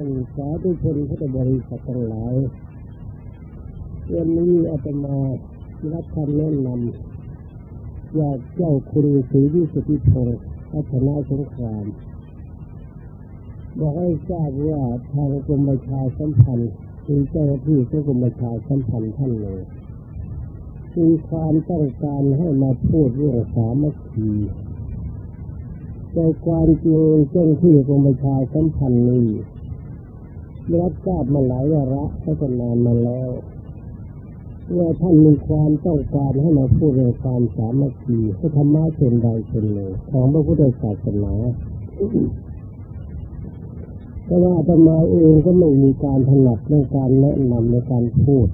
ท่านสาธุชนพุทธบริษัททั้งหลายวันนี้อาตมารับคำแนะนำจากเจ้าคุณศรีวิสุทธิพงศ์พัฒนาสงคราม บอกให้ทราบว่าทางกรมประชาสัมพันธ์คือเจ้าหน้าที่ของกรมประชาสัมพันธ์ท่านหนึ่งมีความต้องการให้มาพูดเรื่องสามัคคีแต่ความจริงเจ้าที่กรมประชาสัมพันธ์นี้ รับทราบมาหลายวาระและก็นานมาแล้วว่าท่านมีความต้องการให้มาพูดเรื่องความสามัคคีให้ธรรมะเชนใดเชนหนึ่งของพระพุทธศาสนาแต่ว่าธรรมาเองก็ไม่มีการถนัดในการแนะนำในการพูด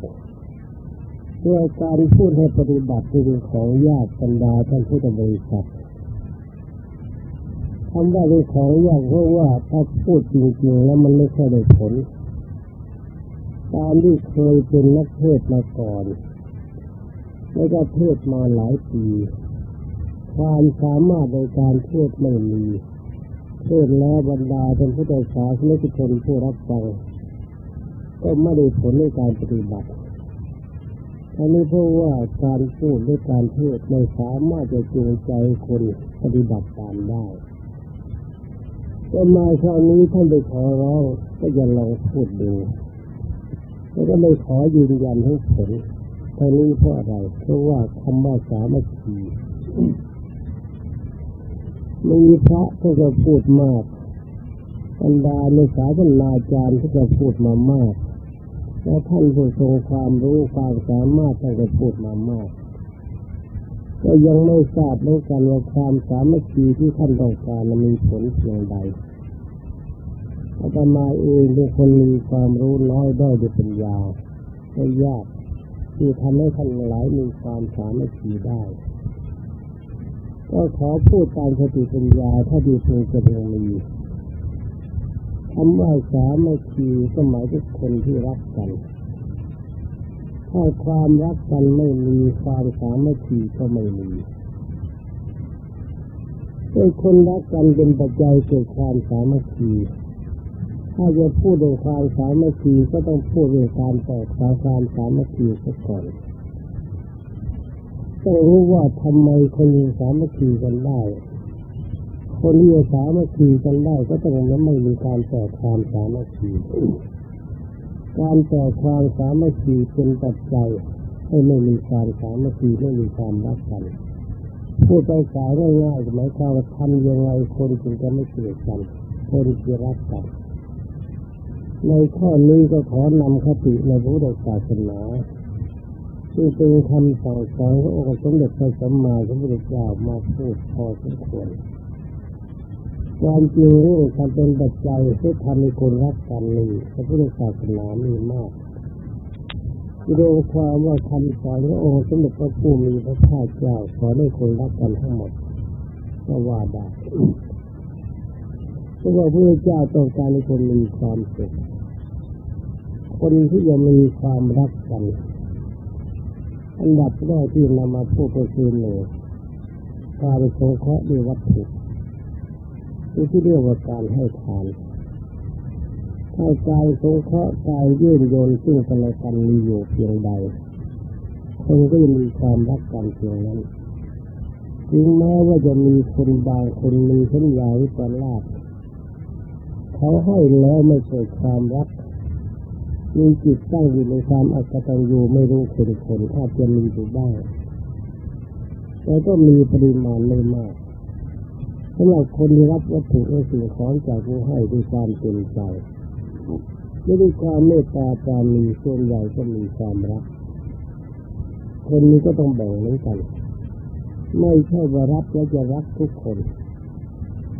เพื่อการพูดให้ปฏิบัติเป็นของญาติบรรดาท่านพุทธบริษัท ทำได้เป็นของยากเพราะว่าถ้าพูดจริงๆแล้วมันไม่ค่ได้ผล ตามที่เคยเป็นนักเทศมาก่อน แล้วก็เทศมาหลายปี ความสามารถในการเทศไม่มีเทศแล้วบรรดาเป็นผู้โดสารไม่ทุกคนผู้รับฟังก็ไม่ได้ผลในการปฏิบัติอันนี้เพราะว่าการพูดด้วยการเทศไม่สามารถจะจูงใจคนปฏิบัติตามได้ ก็มาคราวนี้ท่านไปขอร้องก็จะลองพูดดูแล้วก็ไม่ขอยืนยันให้งผลท่านี้เพราะอะไรเพราะว่าคำว่าสามัคคีมีพระก็จะพูดมากบรรดาในสาธนาจารย์ก็จะพูดมามาก และท่านผู้ทรงความรู้ความสามารถท่านก็พูดมามาก ก็ยังไม่ทราบเหมือนกันว่าความสามัคคีที่ท่านต้องการมีผลเพียงใดอาตมาเองเป็นคนมีความรู้น้อยด้อยด้วยปัญญาไม่ยากที่ทำให้ท่านหลายมีความสามัคคีได้ ก็ขอพูดตามสติปัญญาถ้าดีเพียงจะเพียงมีคำว่าสามัคคีก็หมายถึงคนที่รักกัน ถ้าความรักกันไม่มีความสามัคคีก็ไม่มีด้วยคนรักกันเป็นปัจจัยเกิดความสามัคคีถ้าจะพูดเรื่องความสามัคคีก็ต้องพูดเรื่องการต่อขาความสามัคคีซะก่อนต้องรู้ว่าทำไมคนยังสามัคคีกันได้ คนที่สามัคคีกันได้ก็ต้องนั้นไม่มีการต่อความสามัคคี การต่อความสามัคคีเป็นปัจจัยให้ไม่มีการสามัคคีไม่มีความรักกันพูดไปสายง่ายๆหมายความว่าทำยังไงคนจึงจะไม่เกลียดกัน คนจะรักกันในข้อนี้ก็ขอนำคติในพระพุทธศาสนาซึ่งเป็นคำสั่งสอนขององค์สมเด็จพระสัมมาสัมพุทธเจ้ามาพูดพอสมควร ความจริงเรื่องการเป็นปัจจัยที่ทำให้คนรักกันนี่พระพุทธศาสนามีมากโดยความว่าคำสอนขององค์สมเด็จพระผู้มีพระภาคเจ้าสอนให้คนรักกันทั้งหมดก็ว่าได้เพราะว่าพระเจ้าต้องการให้คนมีความสุขคนที่ยังมีความรักกันอันดับแรกที่นำมาพูดก็คือหนึ่งการสงเคราะห์ด้วยวัตถุ คือที่เรียกว่าการให้ทานถ้าการสงเคราะห์กายยื่นโยนซึ่งกันและกันมีอยู่เพียงใดคนก็จะมีความรักกันเพียงนั้นถึงแม้ว่าจะมีคนบางคนมีสัญญาวิปลาสเขาให้แล้วไม่เกิดความรักมีจิตตั้งอยู่ในความอักตันยูไม่รู้คนคนอาจจะมีอยู่บ้างแต่ก็มีปริมาณไม่มาก สำหรับคนที่รับวัตถุและสิ่งของจากผู้ให้ด้วยความเต็มใจไม่ด้วยความเมตตาการมีส่วนใหญ่ก็มีความรัก คนนี้ก็ต้องแบ่งเหมือนกัน ไม่ใช่ว่ารับแล้วจะรักทุกคน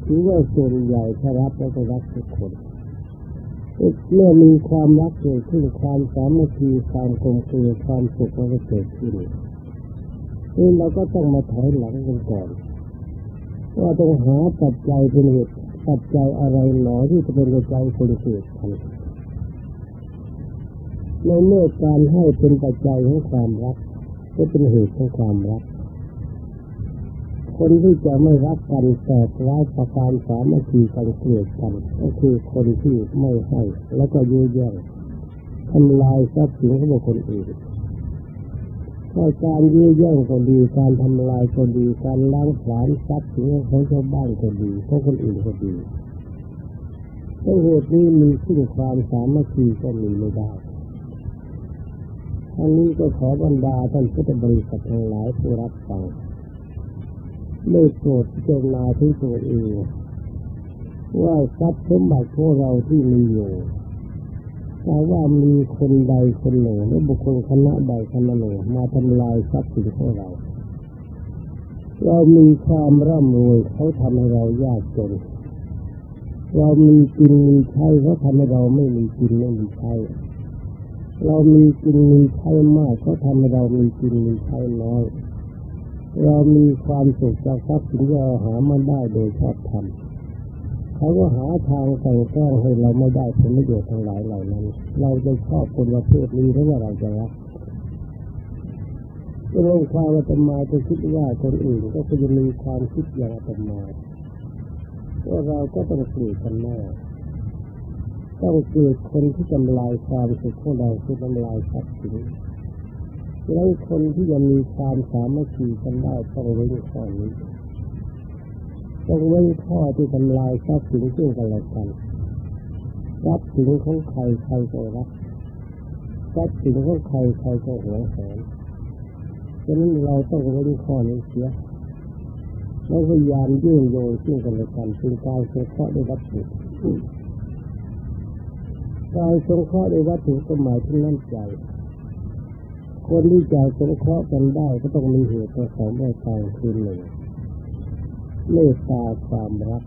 ถือว่าส่วนใหญ่ถ้ารับแล้วจะรักทุกคนเมื่อมีความรักเกิดขึ้นความสามัคคีความกลมเกลียวความสุขมันก็เกิดขึ้นนี่เราก็ต้องมาถอยหลังกันก่อน ว่าต้องหาปัจจัยเป็นเหตุปัจจัยอะไรหนอที่จะเป็นปัจจัยคนเกิดกันในเมื่อการให้เป็นปัจจัยของความรัก ก็เป็นเหตุของความรัก คนที่จะไม่รักกันแต่ร้ายประการสามัคคีกันเกลียดกัน ก็คือคนที่ไม่ให้แล้วก็ยื้อแย่งทำลายทรัพย์สินของบุคคลอื่น ถ้าการยื้อแย่งก็ดีการทำลายก็ดีการล้างผลาญทรัพย์สินของชาวบ้านก็ดีของคนอื่นก็ดีเพราเหตุนี้มีซึ่งความสามัคคีก็มีไม่ได้ทั้งนี้ก็ขอบรรดาท่านพุทธบริษัททั้งหลายผู้รับฟังได้โปรดเจรนาที่ตัวเองว่าทรัพย์สมบัติของเราที่มีอยู่ แต่ว่ามีคนใดคนหนึ่งหรือบุคคลคณะใดคณะหนึ่งมาทำลายทรัพย์สินของเราเรามีความร่ำรวยเขาทำให้เรายากจน เรามีกินมีใช้เขาทำให้เราไม่มีกินไม่มีใช้เรามีกินมีใช้มากเขาทำให้เรามีกินมีใช้น้อย เรามีความสุขจากทรัพย์สินที่เราหามาได้โดยชอบธรรม เขาก็หาทางแต่งแกล้งให้เราไม่ได้ผลประโยชน์ทั้งหลายเหล่านั้น เราจะชอบคนประเภทนี้หรือว่าเราจะรักลงความอาตมาจะคิดว่าคนอื่นก็จะมีความคิดอย่างอาตมาว่าเราก็ต้องเกลียดกันแน่ต้องเกลียดคนที่ทำลายความสุขของเราคือทำลายทรัพย์สินแล้วคนที่จะมีความสามัคคีกันได้ต้องเว้ข้อนี้ ต้องเว้นข้อที่ทำลายทรัพย์สินซึ่งกันและกันทรัพย์สินของใครใครก็รักทรัพย์สินของใครใครก็หวงแหนฉะนั้นเราต้องเว้นข้อนี้เสียแล้วพยายามยื่นโยงซึ่งกันและกันเป็นการสงเคราะห์ด้วยวัตถุการสงเคราะห์ด้วยวัตถุก็หมายถึงน้ำใจ คนที่จะสงเคราะห์กันได้ก็ต้องมีเหตุประกอบด้วยการคือหนึ่ง เมตตาความรัก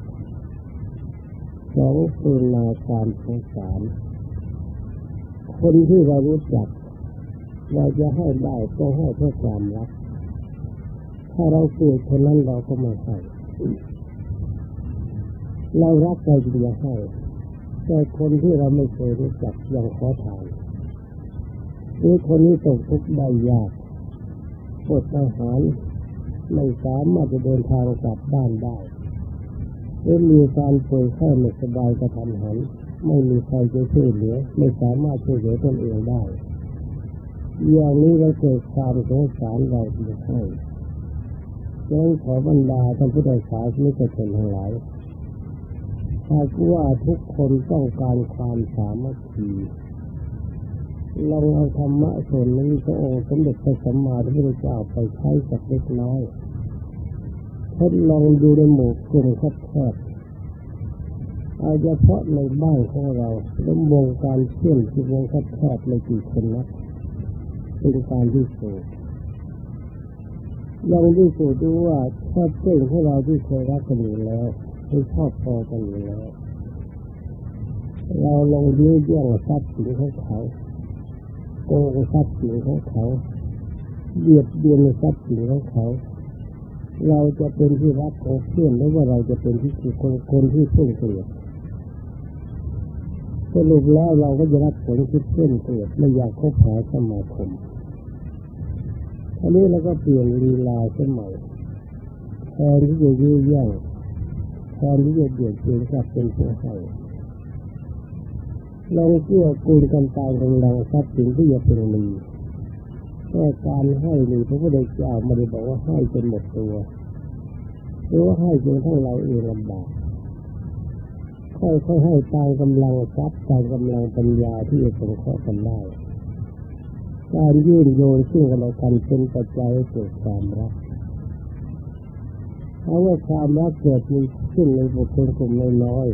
สองสุนาการสงสารคนที่เรารู้จัก เราจะให้ได้ต้องให้เพื่อความรัก ถ้าเราเกลียดคนนั้นเราก็ไม่ให้เรารักเราจึงจะให้แต่คนที่เราไม่เคยรู้จักยังขอทานหรือคนนี้ตกทุกข์ได้ยากอดอาหาร ไม่สามารถจะเดินทางกลับบ้านได้หรือมีการป่วยไข้ไม่สบายกระทันหัน ไม่มีใครจะช่วยเหลือ ไม่สามารถช่วยเหลือตนเองได้อย่างนี้เราเกิดความสงสารเราที่ให้ดังขอบรรดาท่านผู้ใดสาธุชนทั้งหลายหากว่าทุกคนต้องการความสามัคคี ลองเอาธรรมะส่วนนี้พระองค์สมเด็จพระสัมมาสัมพุทธเจ้าไปใช้สักเล็กน้อยทดลองดูในหมู่กลุ่มแคบๆเอาเฉพาะในบ้านของเราล้มวงการเชื่อมที่วงแคบๆในกี่คนนักเป็นการที่สูงลองที่สูดูว่าชอบเพื่อนของเราที่เคยรักกันอยู่แล้วที่ชอบพอกันอยู่แล้ว เราลองยื้อแย่งทรัพย์สินของเขา โกงทรัพย์สินของเขาเบียดเบียนทรัพย์สินของเขา เราจะเป็นที่รักของเพื่อนหรือว่าเราจะเป็นที่คนคนที่เพื่อนเกลียดสรุปแล้วเราก็จะรับผลคิดเพื่อนเกลียดไม่อยากคบหาสมาคมอันนี้เราก็เปลี่ยนลีลาสมัยแทนที่จะยื้อแย่งแทนที่จะเบียดเบียนกับเป็นผู้ให้ ลองเชื่อกูลกันตามกำลังทรัพย์สินที่จะเป็นมีแค่การให้นี่พระพุทธเจ้าไม่ได้บอกว่าให้จนหมดตัวหรือว่าให้จนทั้งเราเองลำบากค่อยๆให้ตามกำลังทรัพย์ตามกำลังปัญญาที่จะสงเคราะห์กันได้การยื่นโยนซึ่งกันและกันเป็นปัจจัยให้เกิดความรักเพราะว่าความรักเกิดมีขึ้นในบุคคลกลุ่มน้อย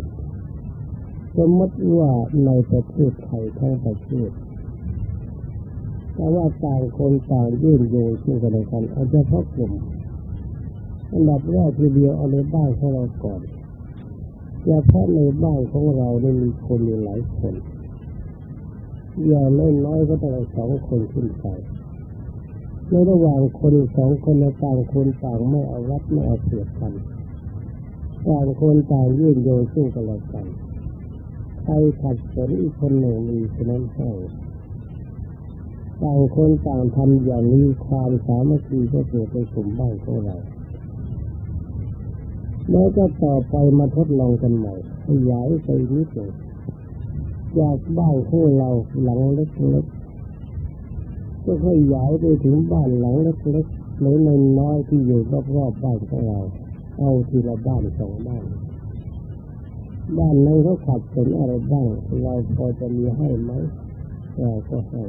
สมมติว่าในประเทศไทยทั้งประเทศแต่ว่าต่างคนต่างยื่นโยงซึ่งกันและกันเอาเฉพาะกลุ่มอันดับแรกทีเดียวเอาในบ้านของเราก่อนเฉพาะในบ้านของเราเนี่ยมีคนอยู่หลายคนอย่างน้อยก็ต้องสองคนขึ้นไปในระหว่างคนสองคนในต่างคนต่างไม่เอารัดไม่เอาเสียกันต่างคนต่างยื่นโยงซึ่งกันและกัน ใครขัดสนอีกคนหนึ่งมีฉะนั้นให้ต่างคนต่างทำอย่างนี้ความสามัคคีก็เกิดในกลุ่มบ้านของเราแล้วก็ต่อไปมาทดลองกันใหม่ขยายไปนิดหนึ่งจากบ้านของเราหลังเล็กๆก็ขยายไปถึงบ้านหลังเล็กๆหรือในน้อยที่อยู่รอบๆบ้านของเรา เอาทีละบ้านสองบ้าน บ้านนั้นเขาขัดสนอะไรบ้าง เราพอจะมีให้ไหมเราก็ให้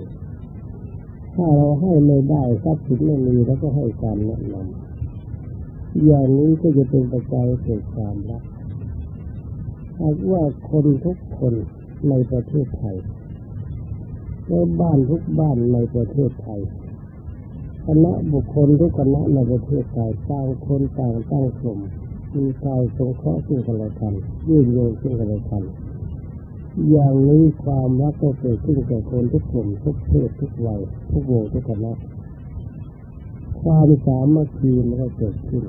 ถ้าเราให้ไม่ได้ทรัพย์สินไม่มีแล้วก็ให้การแนะนำอย่างนี้ก็จะเป็นปัจจัยเกิดความรักหากว่าคนทุกคนในประเทศไทยและบ้านทุกบ้านในประเทศไทยคณะบุคคลทุกคณะในประเทศไทยต่างคนต่างตั้งกลุ่ม มีกายสงเคราะห์ซึ่งกันและกันยื่นโยงซึ่งกันและกัน อย่างนี้ความรักก็เกิดขึ้นแก่คนทุกกลุ่มทุกเพศทุกวัยทุกวงทุกคณะความสามัคคีมันก็เกิดขึ้น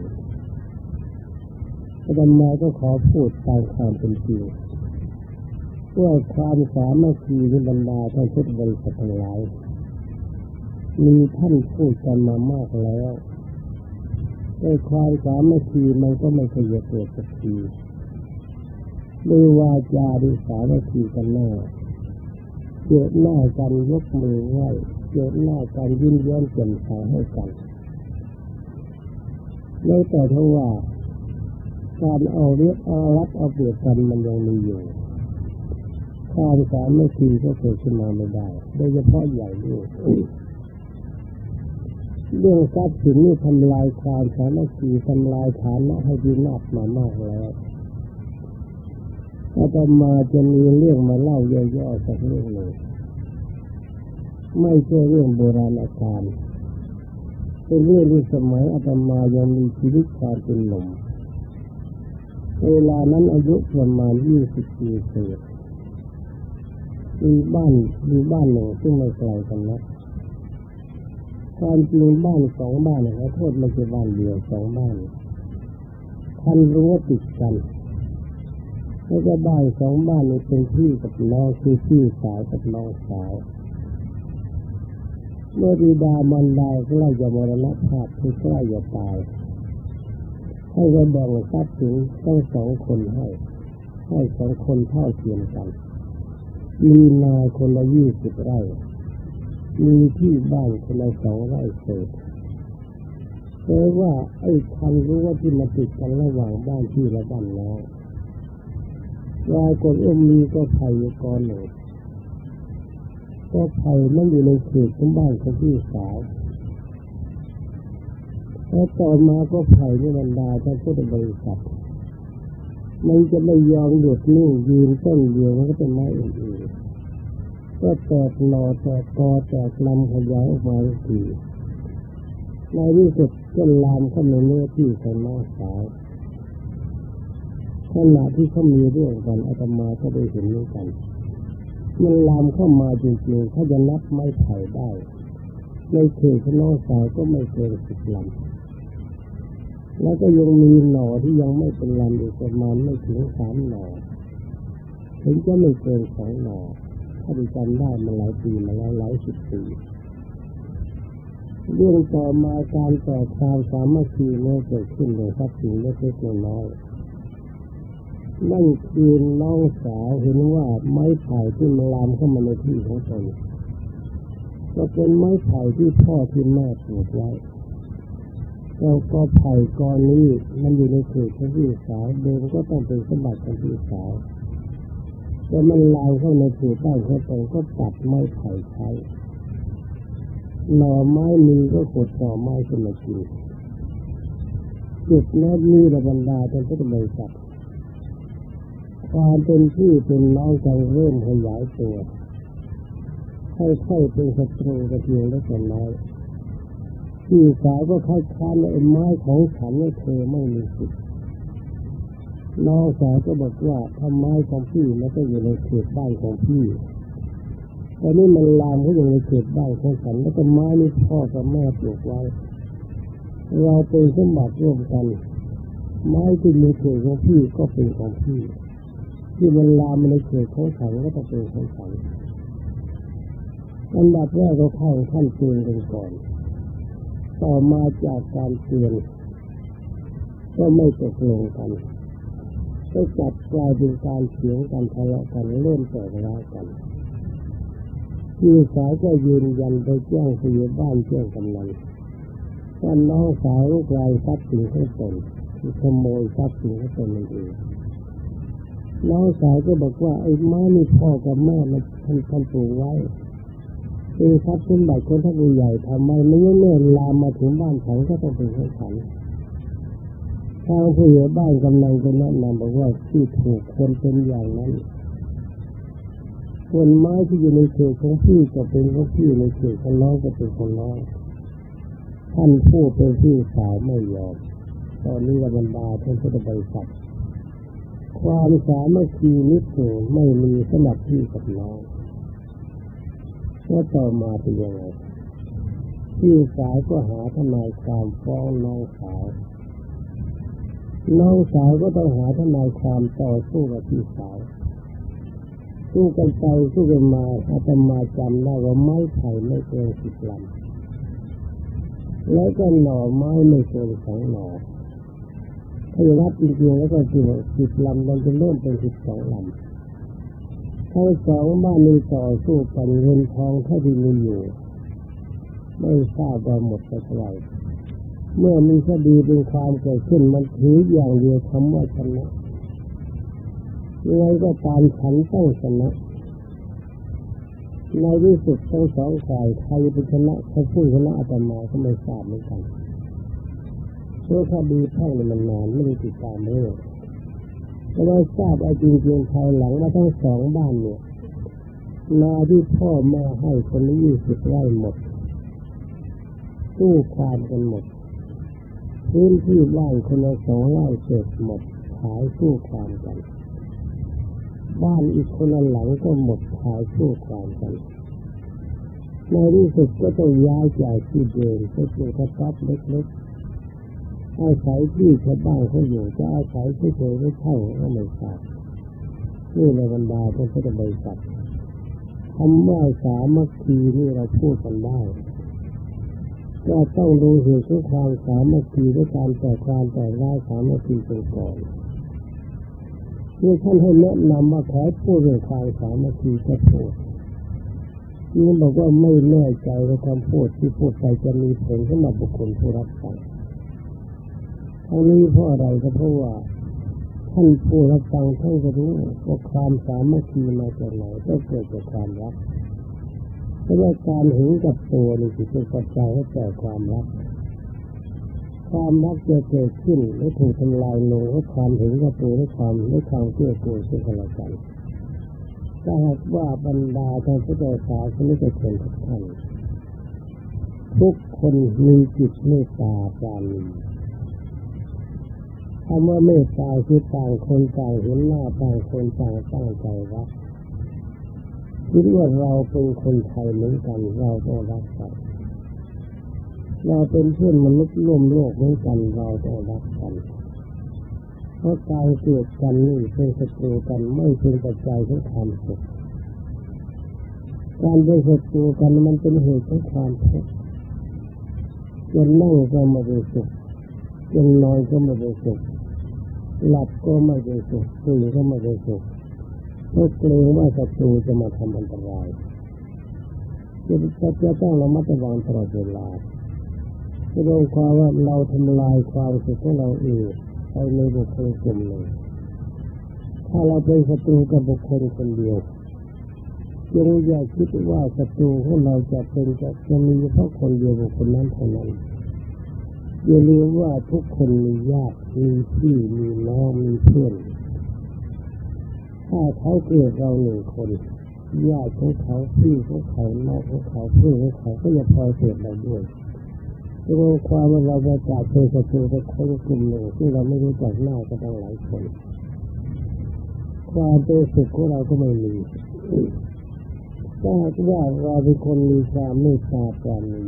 อาจารย์มาก็ขอพูดตามความเป็นจริงว่าความสามัคคีในบรรดาท่านพุทธบริษัททั้งหลายมีท่านพูดกันมามากแล้ว แต่ความสามัคคีมันก็ไม่เคยเกิดสักทีด้วยวาจาด้วยสามัคคีกันแน่เจอหน้ากันยกมือไหว้เจอหน้ากันยิ้มย้มแจ่มใสให้กันแล้วแต่เทว่าการเอาเรียกเอารัดเอาเปรียบกันมันยังมีอยู่ความสามัคคีก็เกิดขึ้นมาไม่ได้ โดยเฉพาะใหญ่ด้วย เรื่องทรัพย์สินนี่ทำลายความสามัคคีทำลายฐานะให้ดีนับมามากแล้วอาตมาจะมีเรื่องมาเล่าย่อๆสักเรื่องหนึ่งไม่ใช่เรื่องโบราณการเป็นเรื่องที่สมัยอาตมายังมีชีวิตความเป็นหนุ่มเวลานั้นอายุประมาณยี่สิบปีเศษมีบ้านมีบ้านหนึ่งซึ่งไม่ไกลกันนะค วามจริงบ้านสองบ้านนะโทษไม่ใช่บ้านเดียวสองบ้านท่านรู้ว่าติดกันแล้วก็บ้านสองบ้านนี้เป็นพี่กับน้องคือพี่สาวกับน้องสาวเมื่อดีดามันดาใกล้จะมรณภาพคือใกล้จะตายให้ก็แบ่งทรัพย์สินต้องสองคนให้ให้สองคนเท่าเทียมกันมีนาคนละยี่สิบไร่ มีที่บ้านคนละสองไร่เศษแปลว่าไอ้คันรู้ว่าที่มาติดกันระหว่างบ้านที่และบ้านน้องวากฏว่ามีก็ไผ่ก้อนหนึ่งก็ไผ่มันอยู่ในเขตของบ้านของพี่สาวแล้วต่อมาก็ไผ่ในบรรดาท่านพุทธบริษัทมันจะไม่ยอมหยุดนิ่งยืนต้นเดียวมันก็เป็นไม้อื่นๆ ก็แตกหน่อแตกกอแตกลำขยายออกมาทีในที่สุดก็ลามเข้าในเนื้อที่ของน้องสาวขณะที่เขามีเรื่องกันอาตมาก็ได้เห็นด้วยกัน มันลามเข้ามาจริงๆถ้าจะนับไม้ไผ่ได้ ในเขตขน้องสาวก็ไม่เกินสิบลำแล้วก็ยังมีหน่อที่ยังไม่เป็นลำอีกประมาณไม่ถึงสามหน่อถึงจะไม่เกินสองหน่อ ถ้าดิจำได้มาหลายปีมาแล้วหลายสิบปีเรื่องต่อมาการต่อความสามัคคีเมื่อเกิดขึ้นในทรัพย์สินเล็กๆน้อยนั่นคือน้องสาวเห็นว่าไม้ไผ่ที่มันลามเข้ามาในที่ของตนก็เป็นไม้ไผ่ที่พ่อที่แม่ปลูกไว้แล้วก็ไผ่กอนนี้มันอยู่ในเขตของพี่สาวเดิมก็ต้องเป็นสมบัติของพี่สาว แต่มันลามเข้าในเขตบ้านเขาตนก็ตัดไม้ไผ่ใช้หน่อไม้มีก็กดหน่อไม้ขึ้นมากินจุดนั้นมีระบรรดาเป็นพุทธบริษัทความเป็นพี่เป็นน้องกันเริ่มขยายตัวค่อยๆเป็นศัตรูกันเพียงเล็กน้อยพี่สาวก็คัดค้านไอ้ไม้ของฉันว่าเธอไม่มีสิทธิ์ น้องสาวก็บอกว่าทำไม้ของพี่ไม่ได้อยู่ในเขตบ้านของพี่แต่นี่มันลามเขาอยู่ในเขตบ้านของฉันแล้วก็ไม้นี่พ่อกับแม่ปลูกไว้เราเป็นสมบัติร่วมกัน ไม้ที่มีเขตของพี่ก็เป็นของพี่ ที่มันลามในเขตของฉันก็ต้องเป็นของฉันอันดับแรกเราเข้าขั้นเตือนกันก่อน ต่อมาจากการเตือนก็ไม่ตกลงกัน ก็จับกลายเป็นการเถียงกันทะเลาะกันเริ่มแตกร้าวกันพี่สาวก็ยืนยันไปแจ้งผู้ใหญ่บ้านแจ้งกำนันว่าน้องสาวกลายทรัพย์สินของตนที่ขโมยทรัพย์สินของตนนั่นเองน้องสาวก็บอกว่าไอ้ไม้นี่พ่อกับแม่มันท่านท่านปลูกไว้เป็นทรัพย์สมบัติคนท่านใหญ่ทำไมไม่เมื่อลามมาถึงบ้านฉันก็ต้องเป็นของฉัน ทางผู้ใหญ่บ้านกำลังจะแนะนำบอกว่าที่ถูกคนเป็นอย่างนั้นคนไม้ที่อยู่ในเขตของพี่ก็เป็นของพี่ในเขตของน้องก็เป็นของน้องท่านผู้เป็นพี่สาวไม่ยอมตอนนี้ระบรรดาท่านพุทธบริษัทความสามัคคีนิสูไม่มีสำหรับพี่กับน้องว่าต่อมาเป็นยังไงพี่สาวก็หาทนายความฟ้องน้องสาว น้องสาวก็ต้องหาทนายความต่อสู้กับพี่สาวสู้กันไปสู้กันมาอาตมาจำได้ว่าไม้ไผ่ไม่เกินสิบลำแล้วก็หน่อไม้ไม่เกินสองหน่อถ้ารับจริงๆแล้วก็จริงสิบลำมันจะเริ่มเป็นสิบสองลำทั้งสองบ้านมีต่อสู้กันเงินทองเท่าที่มีอยู่ ไม่ทราบว่าหมดไปเท่าไหร่ เมื่อมีคดีเป็นความเกิดขึ้นมันถืออย่างเดียวคำว่าชนะยังไงก็ตามฉันต้องชนะในที่สุดทั้งสองฝ่ายใครเป็นชนะใครพูดชนะอาตมาก็ไม่ทราบเหมือนกันเพราะคดีแพ่งมันนานไม่ได้ติดตามเรื่องแต่เราทราบไอ้จริงๆภายหลังว่าทั้งสองบ้านเนี่ยนาที่พ่อแม่ให้คนนี้ยี่สิบไร่หมดตู้ความกันหมด พื้นที่บ้านคนละสองไร่เสร็จหมดขายสู้ความกัน บ้านอีกคนละหลังก็หมดขายสู้ความกันในที่สุดก็ต้องย้ายจากที่เดิมไปปลูกระต๊อบเล็กๆอาศัยที่ชาวบ้านเขาอยู่จะอาศัยที่เธอไม่เท่าก็ไม่ทราบนี่ในบรรดาท่านพุทธบริษัทคำว่าสามัคคีนี่เราพูดกันได้ ก็ต้องดูเหตุของความสามัคคีด้วยการแต่ความแต่ร้ายสามัคคีเป็นก่อนนี่ท่านให้แนะนำว่าขอพูดเรื่องความสามัคคีก็พูดนี่บอกว่าไม่แน่ใจว่าความพูดที่พูดไปจะมีผลสำหรับบุคคลผู้รับฟังทั้งนี้เพราะอะไรก็เพราะว่าท่านผู้รับฟังท่านก็รู้ว่าความสามัคคีมาจากไหนก็เกิดจากความรัก เพราะว่าการเห็นกับตัวนี่คือเป็นปัจจัยให้เกิดความรัก ความรักจะเกิดขึ้นและถูกทำลายลงเพราความเห็นกับตัวและความและความเชื่อตัวซึ่งกันและกันถ้าหากว่าบรรดาท่างพุทธศาสนิกชนทุกท่านทุกคนมีจิตเมตตาปราณีคำว่าเมตตาคือต่างคนต่างเห็นหน้าต่างคนต่างตั้งใจรัก คิดว่าเราเป็นคนไทยเหมือนกัน เราต้องรักกันเราเป็นเพื่อนมนุษย์ร่วมโลกเหมือนกันเราต้องรักกัน เพราะการเกิดกันนี่เป็นศัตรูกันไม่เป็นปัจจัยของความสุขการเป็นศัตรูกันมันเป็นเหตุของความทุกข์จนนั่งก็ไม่ได้สุขจนนอนก็ไม่ได้สุขหลับก็ไม่ได้สุขตื่นก็ไม่ได้สุข เพราะเกรงว่าศัตรูจะมาทำอันตรายจะจะจะต้องระมัดระวังตลอดเวลาจะโดยความว่าเราทำลายความสุขของเราเองไปในบุคคลกลุ่มหนึ่งถ้าเราเป็นศัตรูกับบุคคลคนเดียวจงอย่าคิดว่าศัตรูของเราจะเป็นจะจะมีเฉพาะคนเดียวบุคคลนั้นเท่านั้นอย่าลืมว่าทุกคนมีญาติมีพี่มีน้องมีเพื่อน ถ้าเขาเกิดเราหนึ่งคนญาติของเขาพี่ของเขาน้องของเขาเพื่อนของเขาก็จะพอเกิดเราด้วยจะมีความว่าเราจะจากเป็นศัตรูกับคนกลุ่มหนึ่งที่เราไม่รู้จักหน้าก็ต้องหลายคน ความเป็นสุขของเราก็ไม่มีถ้าว่าเราเป็นคนมีความเมตตาปราณี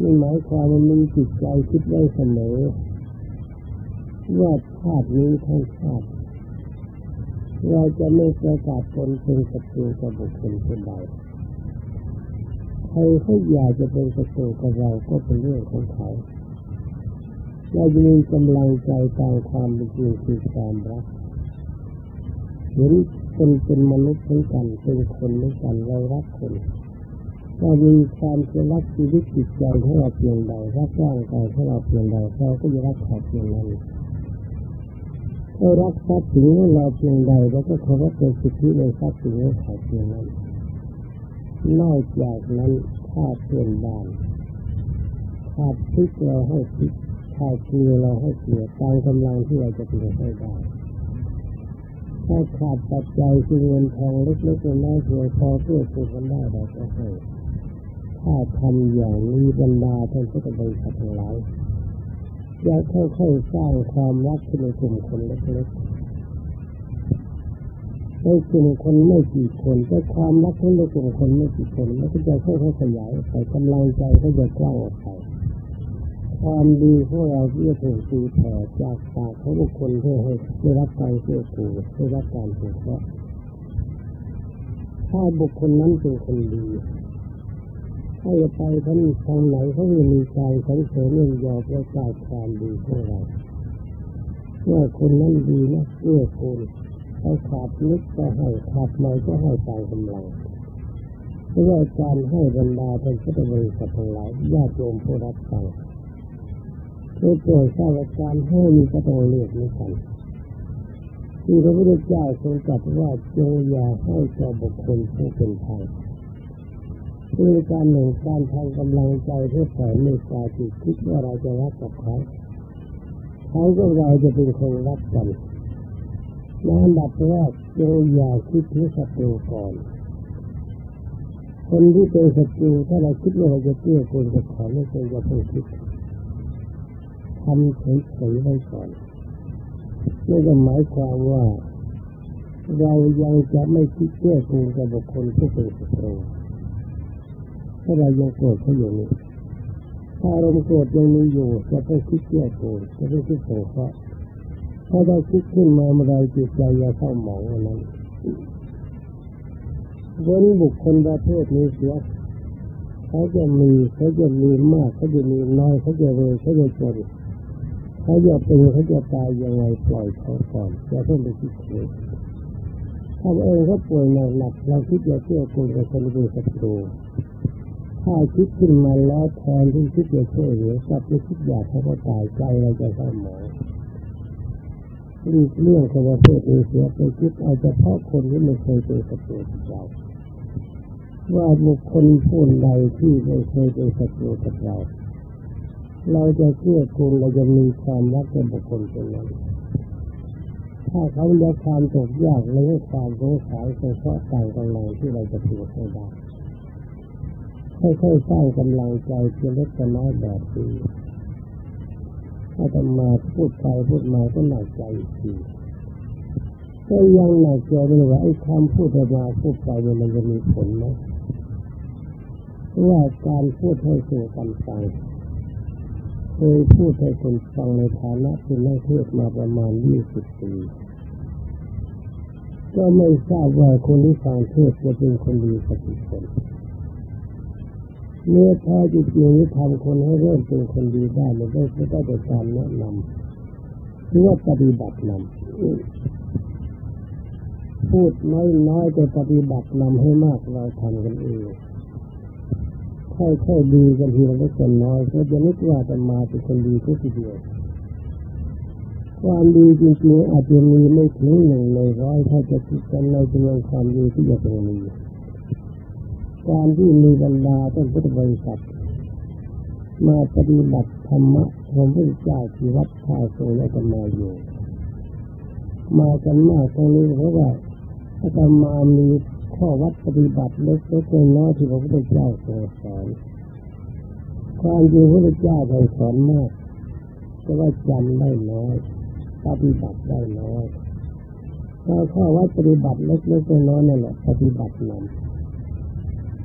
นี่หมายความว่ามีจิตใจคิดไว้เสมอว่าชาตินี้ทั้งชาติ เราจะไม่ประกาศตนเป็นศัตรูกับบุคคลคนใดใครเขาอยากจะเป็นศัตรูกับเราก็เป็นเรื่องของเขาเราจะมีกำลังใจตามความเป็นจริงคือความรักเห็นเป็นเป็นมนุษย์เหมือนกันเป็นคนเหมือนกันเรารักคนเรามีความจะรักชีวิตจิตใจของเราเพียงใดรักร่างกายของเราเพียงใดเราก็จะรักเขาเพียงนั้น ถ้ารักทรัพย์สินของเราเพียงใดเราก็เคารพในสิทธิในทรัพย์สินของเขาเพียงนั้น นอกจากนั้นถ้าเพื่อนบ้านขาพริกเราให้พริกขาเกลือเราให้เกลือตามกำลังที่เราจะเป็นให้ได้ถ้าขาดปัจจัยคือเงินทองเล็กๆน้อยๆเพียงพอเพื่อซื้อกันได้เราก็ให้ถ้าทำอย่างนี้บรรดาท่านพุทธบริษัททั้งหลาย จะค่อยๆสร้างความรักขึ้นในกลุ่มคนเล็กๆในกลุ่มคนไม่กี่คนแต่ความรักขึ้นในกลุ่มคนไม่กี่คนมันก็จะค่อยๆขยายไปกำลังใจก็จะกว้างออกไปความดีของเราที่จะถูกตีแผ่จากปากของบุคคลเพื่อให้ได้รับการเชื่อถือได้รับการถูกเพราะถ้าบุคคลนั้นเป็นคนดี ให้ไปท่านทางไหนเขาจะมีใจสังเสริญยินยอประกาศความดีของเราว่าคนนั้นดีนะเอื้อคุณเขาขาดนิดก็ให้ขาดหน่อยก็ให้ตามกำลังเพราะว่าการให้บรรดาเป็นพุทธบริษัททั้งหลายญาติโยมผู้รับฟังโดยโปรดทราบการให้มีก็ต้องเลือกเหมือนกันที่พระพุทธเจ้าทรงตรัสว่าจงอย่าให้ต่อบุคคลผู้เป็นทาง คือการหนึ่งการทางกำลังใจเพื่อแผ่เมตตาจิตคิดว่าเราจะรักกับเขาเขาก็เราจะเป็นคนรักกันในอันดับแรกจงอย่าคิดถึงศัตรูก่อน คนที่เป็นศัตรูถ้าเราคิดว่าเราจะเตี้ยคนจะขอไม่ควรจะต้องคิดทำเฉยๆไว้ก่อนนี่ก็หมายความว่า เรายังจะไม่คิดเตี้ยคนกับบุคคลที่เป็นศัตรู ถ้าเรายังโกรธเขาอยู่นี่ถ้าอารมณ์โกรธยังมีอยู่จะต้องคิดเตี้ยโกรธจะต้องคิดสงเคราะห์ถ้าเราคิดขึ้นมาเมื่อไรจิตใจจะเข้าหมองนั้นเว้นบุคคลประเภทนี้เสียเขาจะมีเขาจะมีมากเขาจะมีน้อยเขาจะรวยเขาจะจนเขาจะเป็นเขาจะตายยังไงปล่อยเขาก่อนจะต้องไปคิดเลยถ้าเองเขาป่วยหนักเราคิดจะเชื่อคนกับคนเป็นศัตรู ถ้าคิดขึ้นมาแล้วแทนที่คิดจะช่วยเหลือกลับไปคิดอยากให้เขาตายใจเราจะเข้าหมองรีเรื่องของประเทศเอเชียไปคิดเอาเฉพาะคนที่ไม่เคยเป็นศัตรูกับเราว่าบุคคลผู้ใดที่ไม่เคยเป็นศัตรูกับเรา เราจะเชื่อคุณเราจะมีความรักในบุคคลคนนั้นถ้าเขาเลือกความตกยากและความสงสัยเฉพาะต่างกำลังที่เราจะถูกให้ได้ ค่อยๆสร้างกำลังใจเพียงเล็กน้อยแบบนี้ถ้าจะมาพูดไปพูดมาก็หนักใจอีกทีก็ยังหนักใจเลยว่าไอ้คำพูดมาพูดไปมันจะมีผลไหมว่าการพูดให้สู่กันฟังเคยพูดให้คนฟังในฐานะเป็นนักเทศมาประมาณยี่สิบปีก็ไม่ทราบว่าคนที่ฟังเทศจะเป็นคนดีสักกี่คน เมื่อแท้จริงนี่ทำคนให้เริ่มเป็นคนดีได้มันได้ไม่ได้แต่การแนะนำหรือว่าปฏิบัตินำพูดน้อยๆแต่ปฏิบัตินำให้มากเราทำกันเองค่อยๆดีกันทีละเล็กน้อยก็จะนึกว่าจะมาเป็นคนดีทุกทีเดียวความดีจริงๆอาจจะมีไม่ถึงหนึ่งในร้อยถ้าจะคิดกันในจำนวนความดีที่จะเป็นมี การที่มีบรรดาต้นพุทธบริษัทมาปฏิบัติธรรมะของพระเจ้าที่วัดท่าโซและกันมาอยู่มากันมากตรงนี้เพราะว่าอาตมามีข้อวัดปฏิบัติเล็กๆน้อยที่พระพุทธเจ้าทรงสอนความจริงพระพุทธเจ้าทรงสอนมากแต่ว่าจำได้น้อยปฏิบัติได้น้อยถ้าข้อวัดปฏิบัติเล็กๆน้อยนั่นแหละปฏิบัตินำ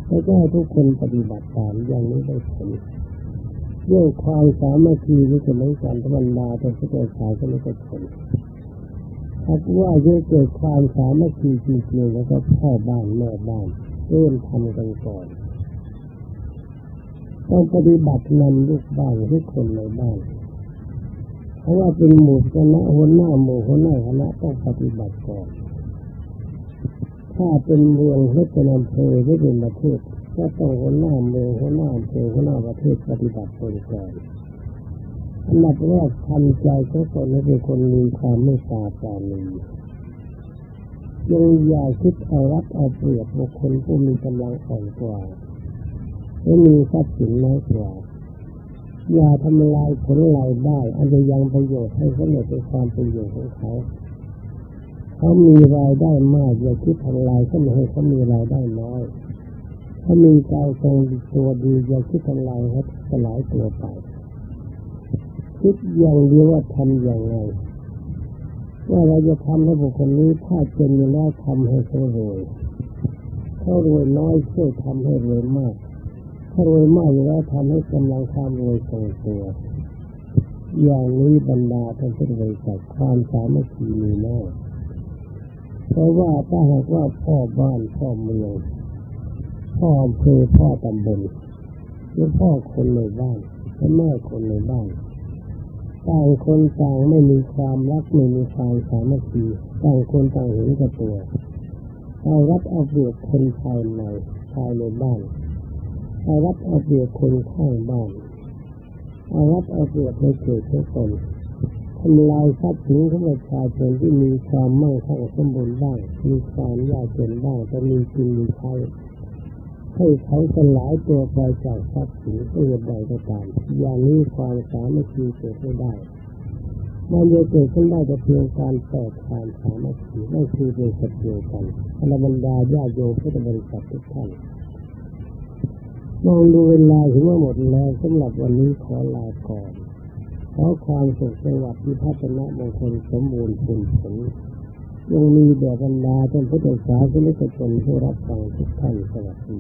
แล้วก็ให้ทุกคนปฏิบัติตามอย่างนี้ได้ผลเรื่องความสามัคคีที่จะไม่กันธรรมดาแต่พุทธศาสาก็ไม่ได้ผลถ้าว่าจะเกิดความสามัคคีจริงๆแล้วก็พ่อบ้านแม่บ้านเริ่มทำกันก่อนต้องปฏิบัตินำลูกบ้านทุกคนในบ้านเพราะว่าเป็นหมู่คณะหัวหน้าหมู่หัวหน้าคณะต้องปฏิบัติก่อน ถ้าเป็นเมืองให้เป็นอำเภอให้เป็นประเทศก็ต้องหัวหน้าเมืองหัวหน้าอำเภอหัวหน้าประเทศปฏิบัติตนก่อนอันดับแรกทำใจของตนให้เป็นคนมีความเมตตาปราณียังอย่าคิดเอารัดเอาเปรียบบุคคลผู้มีกำลังอ่อนกว่าและมีทรัพย์สินน้อยกว่าอย่าทำลายผลรายได้อันจะยังประโยชน์ให้เขาเนี่ยเป็นความประโยชน์ของเขา เขามีรายได้มากอย่าคิดทำลายเขาไม่ให้เขามีรายได้น้อยเขามีใจทรงตัวดีอย่าคิดทำลายเขาสลายตัวไปคิดอย่างเดียวว่าทำอย่างไรว่าเราจะทำให้บุคคลนี้ถ้าเป็นอยู่แล้วทำให้เขารวยเขารวยน้อยช่วยทำให้รวยมากถ้ารวยมากอยู่แล้วทำให้กำลังความรวยทรงตัวอย่างนี้บรรดาท่านผู้บริษัทความสามัคคีมีแน่ เพราะว่าถ้าหากว่าพ่อบ้านพ่อเมืองพ่ออำเภอพ่อตำบลหรือพ่อคนในบ้านและแม่คนในบ้านต่างคนต่างไม่มีความรักไม่มีความสามัคคีต่างคนต่างเห็นกับตัวเอารัดเอาเปรียบคนภายในภายในบ้านเอารัดเอาเปรียบคนข้างบ้านเอารัดเอาเปรียบในเกิดทุกคน ทำลายทรัพย์สินของประชาชนที่มีความมั่งคั่งสมบูรณ์บ้าง มีความยากจนบ้างแต่มีกินมีใช้ให้เขาสลายตัวไปจากทรัพย์สินเอื่นใดก็ตามอย่างนี้ความสามัคคีเกิดไม่ได้มันจะเกิดขึ้นได้แต่เพียงการแตกความสามัคคีไม่คือเป็นสัตว์เดียวกันอรบรรดาญาโยมพุทธบริษัททุกท่านมองดูเวลาถึงว่าหมดแล้วสำหรับวันนี้ขอลาก่อน ขอความสุขสวัสดิ์ที่พัฒนามงคลสมบูรณ์ผลผลยังมีแด่บรรดาท่านพุทธศาสนิกชนผู้รับฟังทุกท่านสวัสดี